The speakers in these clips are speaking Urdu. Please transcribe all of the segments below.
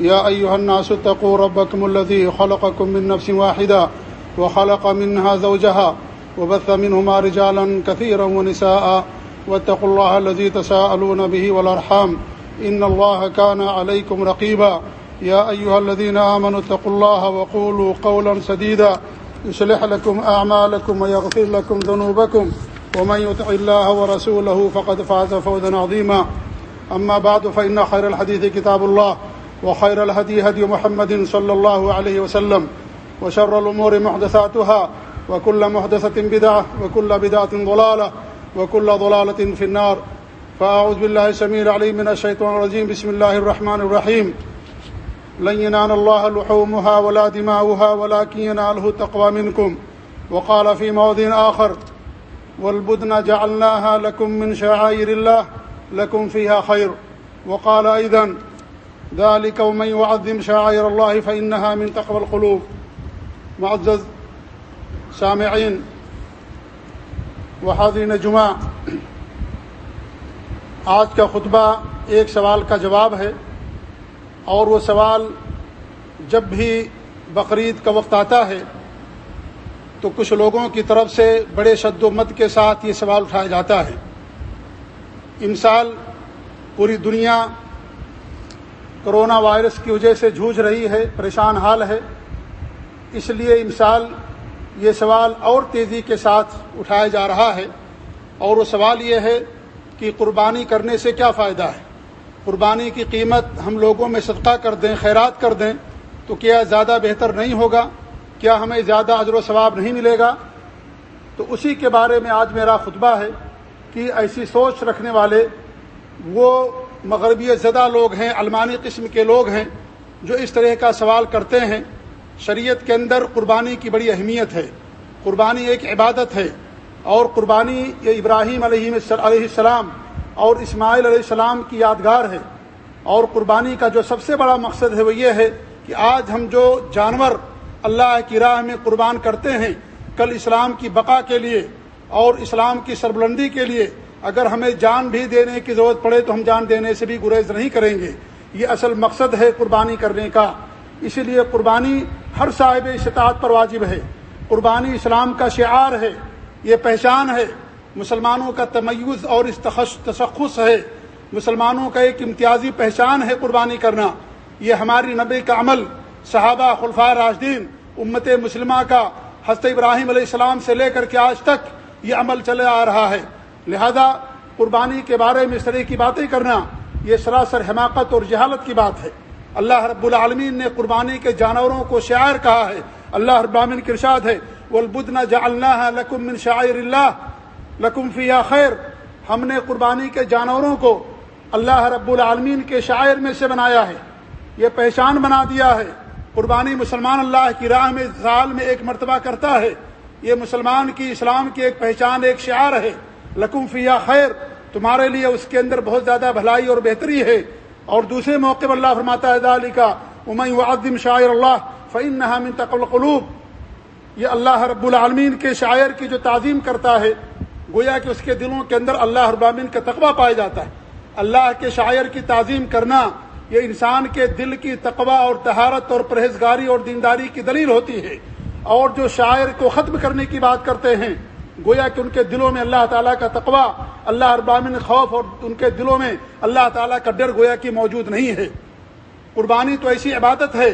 يا أيها الناس اتقوا ربكم الذي خلقكم من نفس واحدة وخلق منها زوجها وبث منهما رجالا كثيرا ونساء واتقوا الله الذي تساءلون به والأرحام إن الله كان عليكم رقيبا يا أيها الذين آمنوا اتقوا الله وقولوا قولا سديدا يصلح لكم أعمالكم ويغفر لكم ذنوبكم ومن يطع الله ورسوله فقد فاز فوزا عظيما أما بعد فإن خير الحديث كتاب الله وخير الهدي هدي محمد صلى الله عليه وسلم وشر الأمور محدثاتها وكل محدثة بدعة وكل بدعة ضلالة وكل ضلالة في النار فأعوذ بالله سمير علي من الشيطان الرجيم بسم الله الرحمن الرحيم لن ينال الله لحومها ولا دماؤها ولكن يناله التقوى منكم وقال في موضع آخر والبدن جعلناها لكم من شعائر الله لكم فيها خير وقال أيضا ذلك ومن يعظم شعائر الله فإنها من تقوى القلوب. معزز سامعين وحاضرین جمعہ، آج کا خطبہ ایک سوال کا جواب ہے اور وہ سوال جب بھی بقرعید کا وقت آتا ہے تو کچھ لوگوں کی طرف سے بڑے شد و مت کے ساتھ یہ سوال اٹھایا جاتا ہے۔ امسال پوری دنیا کرونا وائرس کی وجہ سے جھوج رہی ہے، پریشان حال ہے۔ اس لیے امسال یہ سوال اور تیزی کے ساتھ اٹھایا جا رہا ہے۔ اور وہ سوال یہ ہے کہ قربانی کرنے سے کیا فائدہ ہے؟ قربانی کی قیمت ہم لوگوں میں صدقہ کر دیں، خیرات کر دیں تو کیا زیادہ بہتر نہیں ہوگا؟ کیا ہمیں زیادہ اجر و ثواب نہیں ملے گا؟ تو اسی کے بارے میں آج میرا خطبہ ہے کہ ایسی سوچ رکھنے والے وہ مغربی زدہ لوگ ہیں علمانی قسم کے لوگ ہیں جو اس طرح کا سوال کرتے ہیں۔ شریعت کے اندر قربانی کی بڑی اہمیت ہے۔ قربانی ایک عبادت ہے اور قربانی یہ ابراہیم علیہ علیہ السلام اور اسماعیل علیہ السلام کی یادگار ہے۔ اور قربانی کا جو سب سے بڑا مقصد ہے وہ یہ ہے کہ آج ہم جو جانور اللہ کی راہ میں قربان کرتے ہیں، کل اسلام کی بقا کے لیے اور اسلام کی سربلندی کے لیے اگر ہمیں جان بھی دینے کی ضرورت پڑے تو ہم جان دینے سے بھی گریز نہیں کریں گے۔ یہ اصل مقصد ہے قربانی کرنے کا۔ اسی لیے قربانی ہر صاحب استطاعت پر واجب ہے۔ قربانی اسلام کا شعار ہے۔ یہ پہچان ہے۔ مسلمانوں کا تمیز اور تشخص ہے۔ مسلمانوں کا ایک امتیازی پہچان ہے قربانی کرنا۔ یہ ہماری نبی کا عمل۔ صحابہ خلفۂ راشدین، امت مسلمہ کا حضرت ابراہیم علیہ السلام سے لے کر کے آج تک یہ عمل چلے آ رہا ہے۔ لہذا قربانی کے بارے میں اس طرح کی باتیں کرنا یہ سراسر حماقت اور جہالت کی بات ہے۔ اللہ رب العالمین نے قربانی کے جانوروں کو شاعر کہا ہے۔ اللہ رب العالمین کی ارشاد ہے ولبدنا جعلناها لكم من شعائر اللہ لکم فیہا خیر ہم نے قربانی کے جانوروں کو اللہ رب العالمین کے شاعر میں سے بنایا ہے۔ یہ پہچان بنا دیا ہے۔ قربانی مسلمان اللہ کی راہ میں سال میں ایک مرتبہ کرتا ہے۔ یہ مسلمان کی اسلام کی ایک پہچان، ایک شعار ہے۔ لکم فیا خیر، تمہارے لیے اس کے اندر بہت زیادہ بھلائی اور بہتری ہے۔ اور دوسرے موقع پر اللہ فرماتا ہے علی کا امئی وعدم شاعر اللہ فعین من تقل قلوب یہ اللہ رب العالمین کے شاعر کی جو تعظیم کرتا ہے، گویا کہ اس کے دلوں کے اندر اللہ رب العالمین کا تقوی پایا جاتا ہے۔ اللہ کے شاعر کی تعظیم کرنا، یہ انسان کے دل کی تقوی اور تہارت اور پرہیزگاری اور دینداری کی دلیل ہوتی ہے۔ اور جو شاعر کو ختم کرنے کی بات کرتے ہیں گویا کہ ان کے دلوں میں اللہ تعالیٰ کا تقوی، اللہ ابامن خوف اور ان کے دلوں میں اللہ تعالیٰ کا ڈر گویا کہ موجود نہیں ہے۔ قربانی تو ایسی عبادت ہے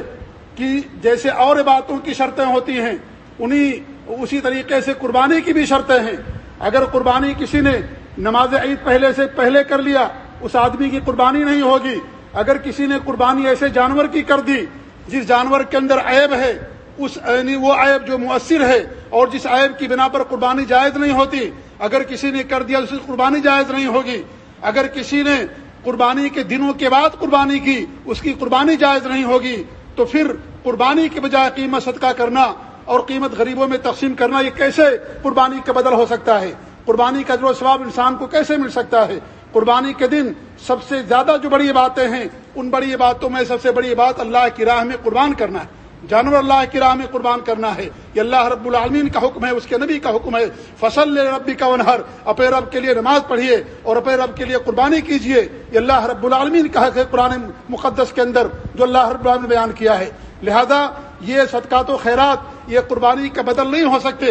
کہ جیسے اور عبادتوں کی شرطیں ہوتی ہیں، انہی، اسی طریقے سے قربانی کی بھی شرطیں ہیں۔ اگر قربانی کسی نے نماز عید پہلے سے پہلے کر لیا، اس آدمی کی قربانی نہیں ہوگی۔ اگر کسی نے قربانی ایسے جانور کی کر دی، جس جانور کے اندر عیب ہے، اس یعنی وہ عیب جو مؤثر ہے اور جس عیب کی بنا پر قربانی جائز نہیں ہوتی، اگر کسی نے کر دیا اس کی قربانی جائز نہیں ہوگی۔ اگر کسی نے قربانی کے دنوں کے بعد قربانی کی، اس کی قربانی جائز نہیں ہوگی۔ تو پھر قربانی کے بجائے قیمت صدقہ کرنا اور قیمت غریبوں میں تقسیم کرنا، یہ کیسے قربانی کا بدل ہو سکتا ہے؟ قربانی کا جو ثواب انسان کو کیسے مل سکتا ہے؟ قربانی کے دن سب سے زیادہ جو بڑی باتیں ہیں، ان بڑی باتوں میں سب سے بڑی بات اللہ کی راہ میں قربان کرنا ہے۔ جانور اللہ کی راہ میں قربان کرنا ہے۔ یہ اللہ رب العالمین کا حکم ہے، اس کے نبی کا حکم ہے۔ فصل ربی کا ونہر اپے رب کے لیے نماز پڑھیے اور اپے رب کے لیے قربانی کیجیے۔ یہ اللہ رب العالمین کا حق ہے قرآن مقدس کے اندر، جو اللہ رب العالمین نے بیان کیا ہے۔ لہذا یہ صدقات و خیرات، یہ قربانی کا بدل نہیں ہو سکتے۔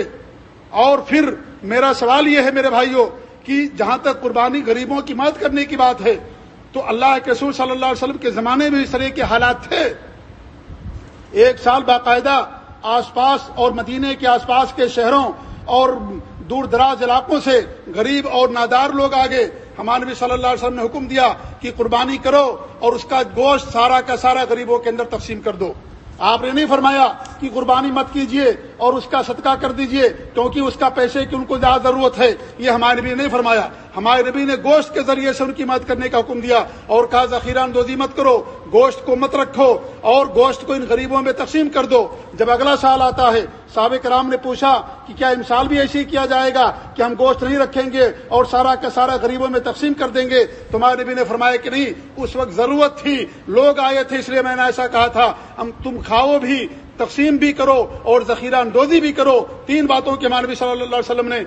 اور پھر میرا سوال یہ ہے میرے بھائیوں، کہ جہاں تک قربانی غریبوں کی مدد کرنے کی بات ہے، تو اللہ کے رسول صلی اللہ علیہ وسلم کے زمانے میں اس طرح کے حالات تھے۔ ایک سال باقاعدہ آس پاس اور مدینے کے آس پاس کے شہروں اور دور دراز علاقوں سے غریب اور نادار لوگ آگے ہمارے نبی صلی اللہ علیہ وسلم نے حکم دیا کہ قربانی کرو اور اس کا گوشت سارا کا سارا غریبوں کے اندر تقسیم کر دو۔ آپ نے نہیں فرمایا کہ قربانی مت کیجیے اور اس کا صدقہ کر دیجیے، کیونکہ اس کا پیسے کی ان کو زیادہ ضرورت ہے۔ یہ ہمارے نبی نے نہیں فرمایا۔ ہمارے نبی نے گوشت کے ذریعے سے ان کی مدد کرنے کا حکم دیا۔ اور کہا، ذخیرہ اندوزی مت کرو، گوشت کو مت رکھو اور گوشت کو ان غریبوں میں تقسیم کر دو۔ جب اگلا سال آتا ہے سابق کرام نے پوچھا کہ کیا مثال بھی ایسے ہی کیا جائے گا کہ ہم گوشت نہیں رکھیں گے اور سارا کا سارا غریبوں میں تقسیم کر دیں گے؟ تمہارے نبی نے فرمایا کہ نہیں، اس وقت ضرورت تھی، لوگ آئے تھے اس لیے میں نے ایسا کہا تھا، ہم تم کھاؤ بھی، تقسیم بھی کرو اور ذخیرہ اندوزی بھی کرو۔ تین باتوں کے مانوی صلی اللہ علیہ وسلم نے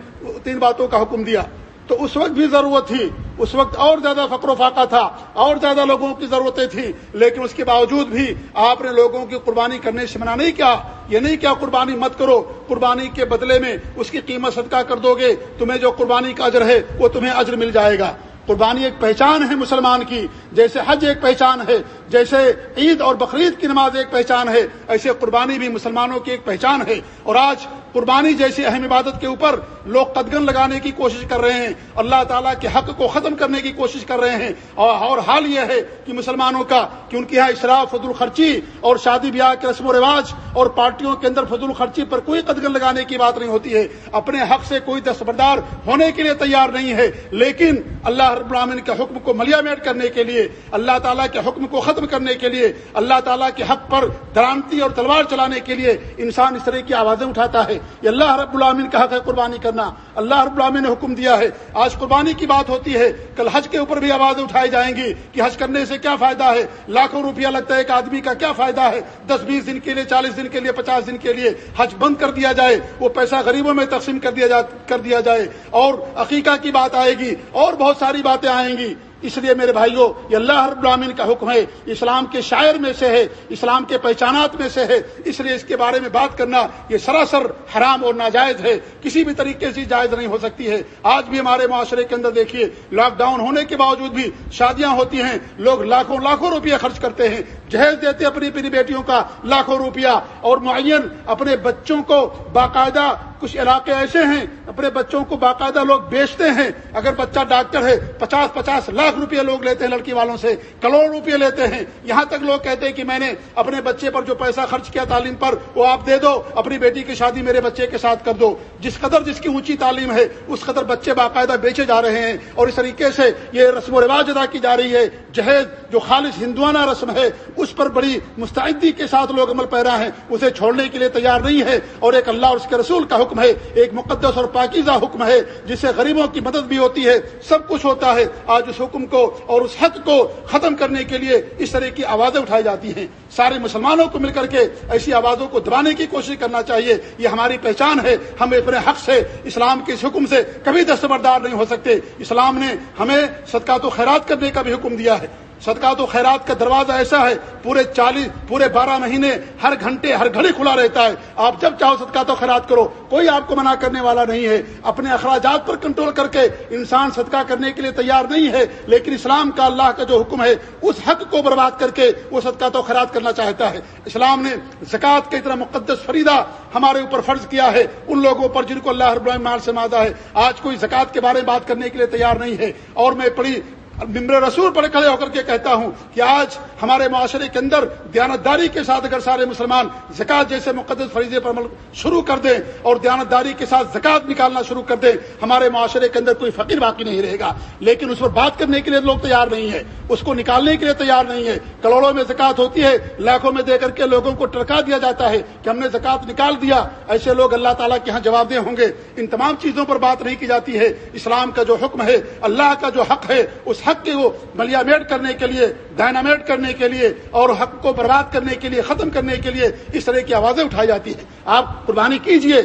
تین باتوں کا حکم دیا۔ تو اس وقت بھی ضرورت تھی۔ اس وقت اور زیادہ فقر و فاقہ تھا، اور زیادہ لوگوں کی ضرورتیں تھیں، لیکن اس کے باوجود بھی آپ نے لوگوں کی قربانی کرنے سے منع نہیں کیا۔ یہ نہیں کیا قربانی مت کرو، قربانی کے بدلے میں اس کی قیمت صدقہ کر دو گے، تمہیں جو قربانی کا اجر ہے وہ تمہیں اجر مل جائے گا۔ قربانی ایک پہچان ہے مسلمان کی، جیسے حج ایک پہچان ہے، جیسے عید اور بقرعید کی نماز ایک پہچان ہے، ایسے قربانی بھی مسلمانوں کی ایک پہچان ہے۔ اور آج قربانی جیسی اہم عبادت کے اوپر لوگ قدگن لگانے کی کوشش کر رہے ہیں، اللہ تعالیٰ کے حق کو ختم کرنے کی کوشش کر رہے ہیں۔ اور حال یہ ہے کہ مسلمانوں کا کہ ان کے یہاں اشراف فضول خرچی اور شادی بیاہ کے رسم و رواج اور پارٹیوں کے اندر فضول خرچی پر کوئی قدگن لگانے کی بات نہیں ہوتی ہے۔ اپنے حق سے کوئی دستبردار ہونے کے لیے تیار نہیں ہے۔ لیکن اللہ رب العالمین کے حکم کو ملیا میٹ کرنے کے لیے، اللہ تعالیٰ کے حکم کو ختم کرنے کے لیے، اللہ تعالیٰ کے حق پر درانتی اور تلوار چلانے کے لیے انسان اس طرح کی آوازیں اٹھاتا ہے۔ یہ اللہ رب العامن کا حق ہے قربانی کرنا۔ اللہ رب العامن نے حکم دیا ہے۔ آج قربانی کی بات ہوتی ہے۔ کل حج کے اوپر بھی آوازیں اٹھائی جائیں گی کہ حج کرنے سے کیا فائدہ ہے۔ لاکھوں روپیہ لگتا ہے ایک آدمی کا کیا فائدہ ہے؟ دس بیس دن کے لیے، چالیس دن کے لیے، پچاس دن کے لیے حج بند کر دیا جائے۔ وہ پیسہ غریبوں میں تقسیم کر دیا جا، کر دیا جائے۔ اور عقیقہ کی بات آئے گی۔ اور بہت ساری باتیں آئیں گی۔ اس لیے میرے بھائیوں یہ اللہ رب العالمین کا حکم ہے، اسلام کے شاعر میں سے ہے، اسلام کے پہچانات میں سے ہے۔ اس لیے اس کے بارے میں بات کرنا، یہ سراسر حرام اور ناجائز ہے۔ کسی بھی طریقے سے جائز نہیں ہو سکتی ہے۔ آج بھی ہمارے معاشرے کے اندر دیکھیے لاک ڈاؤن ہونے کے باوجود بھی شادیاں ہوتی ہیں، لوگ لاکھوں لاکھوں روپیہ خرچ کرتے ہیں۔ جہیز دیتے اپنی اپنی بیٹیوں کا لاکھوں روپیہ اور معین اپنے بچوں کو باقاعدہ کچھ علاقے ایسے ہیں، اپنے بچوں کو باقاعدہ لوگ بیچتے ہیں۔ اگر بچہ ڈاکٹر ہے، پچاس پچاس لاکھ روپے لوگ لیتے ہیں لڑکی والوں سے، کروڑ روپے لیتے ہیں۔ یہاں تک لوگ کہتے ہیں کہ میں نے اپنے بچے پر جو پیسہ خرچ کیا تعلیم پر، وہ آپ دے دو، اپنی بیٹی کی شادی میرے بچے کے ساتھ کر دو۔ جس قدر جس کی اونچی تعلیم ہے، اس قدر بچے باقاعدہ بیچے جا رہے ہیں۔ اور اس طریقے سے یہ رسم و رواج ادا کی جا رہی ہے۔ جہیز جو خالص ہندوانہ رسم ہے اس پر بڑی مستعدی کے ساتھ لوگ عمل پیرا ہیں، اسے چھوڑنے کے لیے تیار نہیں ہے اور ایک اللہ اور اس کے رسول کا حکم ہے، ایک مقدس اور پاکیزہ حکم ہے، جس سے غریبوں کی مدد بھی ہوتی ہے، سب کچھ ہوتا ہے۔ آج اس حکم کو اور اس حق کو ختم کرنے کے لیے اس طرح کی آوازیں اٹھائی جاتی ہیں۔ سارے مسلمانوں کو مل کر کے ایسی آوازوں کو دبانے کی کوشش کرنا چاہیے۔ یہ ہماری پہچان ہے، ہم اپنے حق سے، اسلام کے اس حکم سے کبھی دستبردار نہیں ہو سکتے۔ اسلام نے ہمیں صدقات و خیرات کرنے کا بھی حکم دیا ہے۔ صدقات و خیرات کا دروازہ ایسا ہے، پورے چالیس، پورے بارہ مہینے ہر گھنٹے ہر گھڑی کھلا رہتا ہے۔ آپ جب چاہو صدقات و خیرات کرو، کوئی آپ کو منع کرنے والا نہیں ہے۔ اپنے اخراجات پر کنٹرول کر کے انسان صدقہ کرنے کے لیے تیار نہیں ہے، لیکن اسلام کا اللہ کا جو حکم ہے، اس حق کو برباد کر کے وہ صدقات و خیرات کرنا چاہتا ہے۔ اسلام نے زکوٰۃ کے اتنا مقدس فریدہ ہمارے اوپر فرض کیا ہے۔ ان لوگوں پر جن کو اللہ رب مال سے مادہ ہے۔ آج کوئی زکوٰۃ کے بارے میں بات کرنے کے لیے تیار نہیں ہے۔ اور میں پڑھی ممبر رسول پر کھڑے ہو کر کے کہتا ہوں کہ آج ہمارے معاشرے کے اندر دیانتداری کے ساتھ اگر سارے مسلمان زکات جیسے مقدس فریضے پر عمل شروع کر دیں اور دیانتداری کے ساتھ زکات نکالنا شروع کر دیں، ہمارے معاشرے کے اندر کوئی فقیر باقی نہیں رہے گا۔ لیکن اس پر بات کرنے کے لیے لوگ تیار نہیں ہے اس کو نکالنے کے لیے تیار نہیں ہے کروڑوں میں زکات ہوتی ہے، لاکھوں میں دے کر کے لوگوں کو ٹرکا دیا جاتا ہے کہ ہم نے زکات نکال دیا۔ ایسے لوگ اللہ تعالیٰ کے یہاں جواب دہ ہوں گے۔ ان تمام چیزوں پر بات نہیں کی جاتی ہے۔ اسلام کا جو حکم ہے، اللہ کا جو حق ہے، اس حق کو بلیا میٹ کرنے کے لیے، ڈائنامیٹ کرنے کے لیے اور حق کو برباد کرنے کے لیے، ختم کرنے کے لیے اس طرح کی آوازیں اٹھائی جاتی ہیں۔ آپ قربانی کیجیے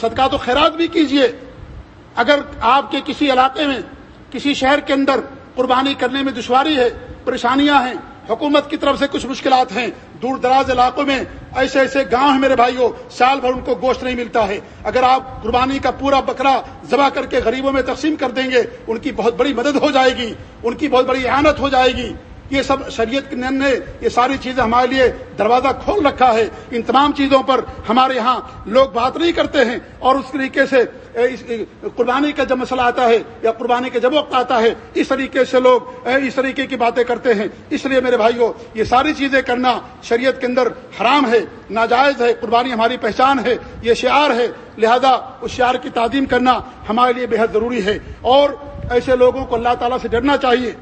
صدقات و خیرات بھی کیجیے۔ اگر آپ کے کسی علاقے میں، کسی شہر کے اندر قربانی کرنے میں دشواری ہے، پریشانیاں ہیں، حکومت کی طرف سے کچھ مشکلات ہیں دور دراز علاقوں میں ایسے ایسے گاؤں ہیں میرے بھائیوں سال بھر ان کو گوشت نہیں ملتا ہے۔ اگر آپ قربانی کا پورا بکرا ذبح کر کے غریبوں میں تقسیم کر دیں گے، ان کی بہت بڑی مدد ہو جائے گی، ان کی بہت بڑی احانت ہو جائے گی۔ یہ سب شریعت نے یہ ساری چیزیں ہمارے لیے دروازہ کھول رکھا ہے۔ ان تمام چیزوں پر ہمارے یہاں لوگ بات نہیں کرتے ہیں اور اس طریقے سے قربانی کا جب مسئلہ آتا ہے یا قربانی کا جب وقت آتا ہے، اس طریقے سے لوگ اس طریقے کی باتیں کرتے ہیں۔ اس لیے میرے بھائیوں یہ ساری چیزیں کرنا شریعت کے اندر حرام ہے، ناجائز ہے، قربانی ہماری پہچان ہے، یہ شعار ہے۔ لہذا اس شعار کی تعظیم کرنا ہمارے لیے بہت ضروری ہے۔ اور ایسے لوگوں کو اللہ تعالیٰ سے ڈرنا چاہیے۔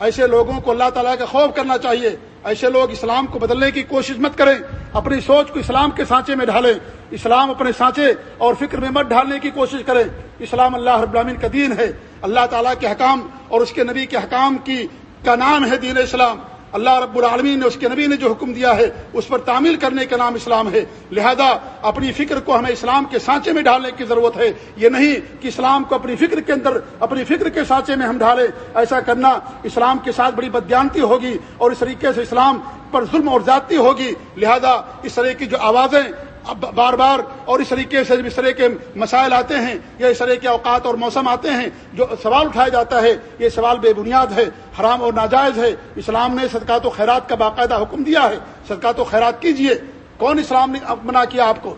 ایسے لوگوں کو اللہ تعالیٰ کا خوف کرنا چاہیے۔ ایسے لوگ اسلام کو بدلنے کی کوشش مت کریں۔ اپنی سوچ کو اسلام کے سانچے میں ڈھالیں۔ اسلام اپنے سانچے اور فکر میں مت ڈھالنے کی کوشش کریں۔ اسلام اللہ رب العالمین کا دین ہے۔ اللہ تعالیٰ کے حکام اور اس کے نبی کے حکام کی کا نام ہے دین اسلام۔ اللہ رب العالمین نے اس کے نبی نے جو حکم دیا ہے، اس پر تعمیل کرنے کا نام اسلام ہے۔ لہذا اپنی فکر کو ہمیں اسلام کے سانچے میں ڈالنے کی ضرورت ہے۔ یہ نہیں کہ اسلام کو اپنی فکر کے اندر، اپنی فکر کے سانچے میں ہم ڈالیں ایسا کرنا اسلام کے ساتھ بڑی بدیانتی ہوگی اور اس طریقے سے اسلام پر ظلم اور زیادتی ہوگی، لہذا اس طرح کی جو آوازیں بار بار اور اس طریقے سے اس طرح کے مسائل آتے ہیں یا اس طرح کے اوقات اور موسم آتے ہیں جو سوال اٹھایا جاتا ہے، یہ سوال بے بنیاد ہے، حرام اور ناجائز ہے۔ اسلام نے صدقات و خیرات کا باقاعدہ حکم دیا ہے۔ صدقات و خیرات کیجیے۔ کون اسلام نے منع کیا آپ کو؟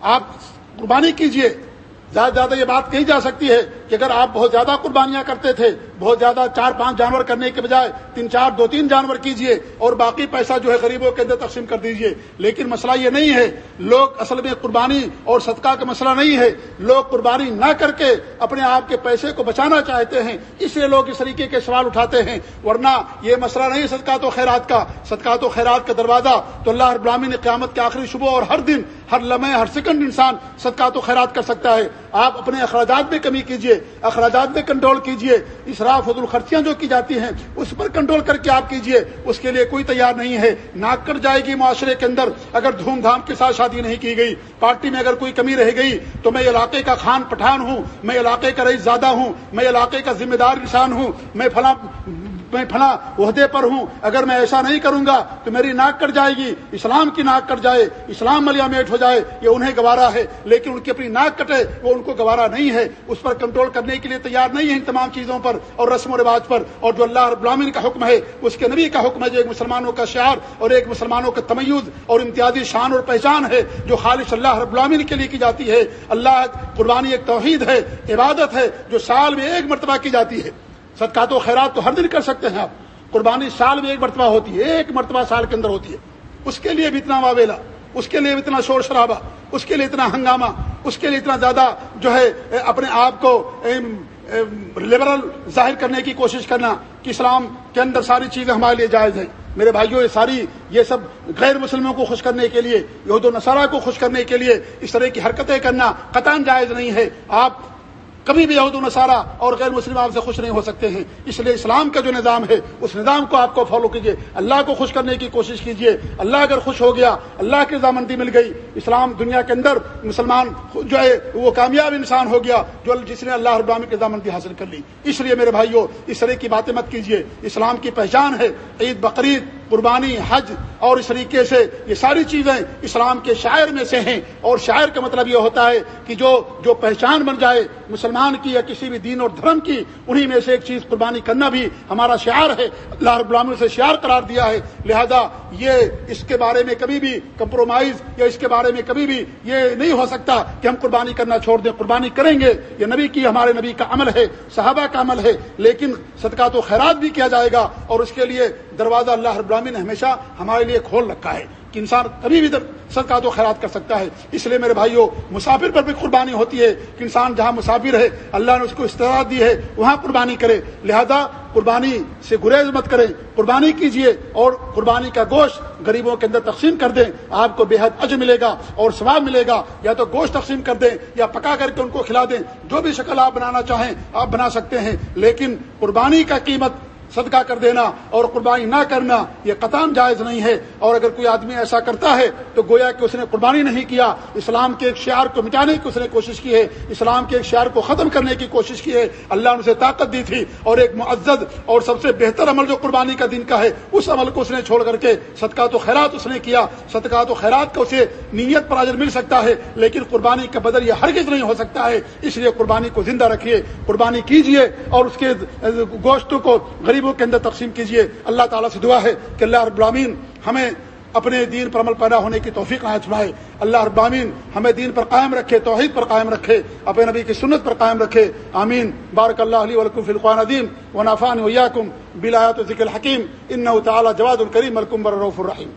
آپ قربانی کیجیے۔ زیادہ زیادہ یہ بات کہی جا سکتی ہے کہ اگر آپ بہت زیادہ قربانیاں کرتے تھے، بہت زیادہ چار پانچ جانور کرنے کے بجائے تین چار دو تین جانور کیجیے اور باقی پیسہ جو ہے غریبوں کے اندر تقسیم کر دیجیے۔ لیکن مسئلہ یہ نہیں ہے، لوگ اصل میں قربانی اور صدقہ کا مسئلہ نہیں ہے۔ لوگ قربانی نہ کر کے اپنے آپ کے پیسے کو بچانا چاہتے ہیں، اس لیے لوگ اس طریقے کے سوال اٹھاتے ہیں۔ ورنہ یہ مسئلہ نہیں صدقات و خیرات کا۔ صدقات و خیرات کا دروازہ تو اللہ ابرامی نے قیامت کے آخری صبح اور ہر دن، ہر لمحے، ہر سیکنڈ انسان صدقات و خیرات کر سکتا ہے۔ آپ اپنے اخراجات میں کمی کیجیے اخراجات میں کنٹرول کیجیے اسراف فضول خرچیاں جو کی جاتی ہیں، اس پر کنٹرول کر کے آپ کیجیے اس کے لیے کوئی تیار نہیں ہے۔ ناک کر جائے گی معاشرے کے اندر۔ اگر دھوم دھام کے ساتھ شادی نہیں کی گئی، پارٹی میں اگر کوئی کمی رہ گئی، تو میں علاقے کا خان پٹھان ہوں، میں علاقے کا رئیس زیادہ ہوں، میں علاقے کا ذمہ دار انسان ہوں، میں فلاں میں فلاں عہدے پر ہوں، اگر میں ایسا نہیں کروں گا تو میری ناک کٹ جائے گی، اسلام کی ناک کٹ جائے، اسلام ملیا میٹ ہو جائے، یہ انہیں گوارا ہے، لیکن ان کی اپنی ناک کٹے، وہ ان کو گوارا نہیں ہے۔ اس پر کنٹرول کرنے کے لیے تیار نہیں ہے ان تمام چیزوں پر اور رسم و رواج پر۔ اور جو اللہ رب العالمین کا حکم ہے، اس کے نبی کا حکم ہے جو ایک مسلمانوں کا شعر اور ایک مسلمانوں کا تمیز اور امتیازی شان اور پہچان ہے، جو خالص اللہ رب العالمین کے لیے کی جاتی ہے۔ اللہ قربانی ایک توحید ہے، عبادت ہے، جو سال میں ایک مرتبہ کی جاتی ہے۔ صدقات و خیرات تو ہر دن کر سکتے ہیں آپ۔ قربانی سال میں ایک مرتبہ ہوتی ہے، ایک مرتبہ سال کے اندر ہوتی ہے۔ اس کے لیے بھی اتنا واویلا اس کے لیے بھی اتنا شور شرابہ، اس کے لیے اتنا ہنگامہ، اس کے لیے اتنا زیادہ جو ہے اپنے آپ کو لبرل ظاہر کرنے کی کوشش کرنا کہ اسلام کے اندر ساری چیزیں ہمارے لیے جائز ہیں۔ میرے بھائیوں، یہ ساری، یہ سب غیر مسلموں کو خوش کرنے کے لیے، یہود و نصارہ کو خوش کرنے کے لیے اس طرح کی حرکتیں کرنا قطان جائز نہیں ہے۔ آپ کبھی بھی یہود نصارہ اور غیر مسلم آپ سے خوش نہیں ہو سکتے ہیں۔ اس لیے اسلام کا جو نظام ہے، اس نظام کو آپ کو فالو کیجیے اللہ کو خوش کرنے کی کوشش کیجیے اللہ اگر خوش ہو گیا، اللہ کی رضامندی مل گئی۔ اسلام دنیا کے اندر مسلمان جو ہے، وہ کامیاب انسان ہو گیا جو جس نے اللہ ابرامی کی رضامندی حاصل کر لی۔ اس لیے میرے بھائیوں اس طرح کی باتیں مت کیجیے اسلام کی پہچان ہے۔ عید بقرعید قربانی، حج اور اس طریقے سے یہ ساری چیزیں اسلام کے شاعر میں سے ہیں۔ اور شاعر کا مطلب یہ ہوتا ہے کہ جو جو پہچان بن جائے مسلمان کی یا کسی بھی دین اور دھرم کی، انہی میں سے ایک چیز قربانی کرنا بھی ہمارا شعار ہے۔ اللہ رب العالمین سے شعار قرار دیا ہے۔ لہذا یہ اس کے بارے میں کبھی بھی کمپرومائز یا اس کے بارے میں کبھی بھی یہ نہیں ہو سکتا کہ ہم قربانی کرنا چھوڑ دیں، قربانی کریں گے۔ یہ نبی کی، ہمارے نبی کا عمل ہے، صحابہ کا عمل ہے۔ لیکن صدقات و خیرات بھی کیا جائے گا اور اس کے لیے دروازہ اللہ رب العالمین نے ہمیشہ ہمارے لیے کھول رکھا ہے کہ انسان کبھی بھی صدقات و خیرات کر سکتا ہے۔ اس لیے میرے بھائیوں مسافر پر بھی قربانی ہوتی ہے کہ انسان جہاں مسافر ہے، اللہ نے اس کو استعداد دی ہے، وہاں قربانی کرے۔ لہذا قربانی سے گریز مت کریں، قربانی کیجیے اور قربانی کا گوشت غریبوں کے اندر تقسیم کر دیں۔ آپ کو بے حد عج ملے گا اور ثواب ملے گا۔ یا تو گوشت تقسیم کر دیں یا پکا کر کے ان کو کھلا دیں۔ جو بھی شکل آپ بنانا چاہیں، آپ بنا سکتے ہیں۔ لیکن قربانی کا قیمت صدقہ کر دینا اور قربانی نہ کرنا یہ قطام جائز نہیں ہے اور اگر کوئی آدمی ایسا کرتا ہے تو گویا کہ اس نے قربانی نہیں کیا، اسلام کے ایک شعر کو مٹانے کی اس نے کوشش کی ہے، اسلام کے ایک شعر کو ختم کرنے کی کوشش کی ہے، اللہ نے اسے طاقت دی تھی اور ایک معزز اور سب سے بہتر عمل جو قربانی کا دن کا ہے، اس عمل کو اس نے چھوڑ کر کے صدقات و خیرات اس نے کیا صدقات و خیرات کا اسے نیت پر اجر مل سکتا ہے، لیکن قربانی کا بدل یہ ہرگز نہیں ہو سکتا ہے، اس لیے قربانی کو زندہ رکھیے، قربانی کیجیے اور اس کے گوشتوں کو غریب غریبوں کے اندر تقسیم کیجیے اللہ تعالیٰ سے دعا ہے کہ اللہ رب العالمین ہمیں اپنے دین پر عمل پیدا ہونے کی توفیق نہ چھڑائے اللہ رب ہمیں دین پر قائم رکھے، توحید پر قائم رکھے، اپنے نبی کی سنت پر قائم رکھے۔ آمین۔ بارک اللہ علیہ ولکم فی عدیم و نافان ویاکم بلایات ذکر حکیم ان تعالیٰ جواد الکریم الکم برف الرحیم۔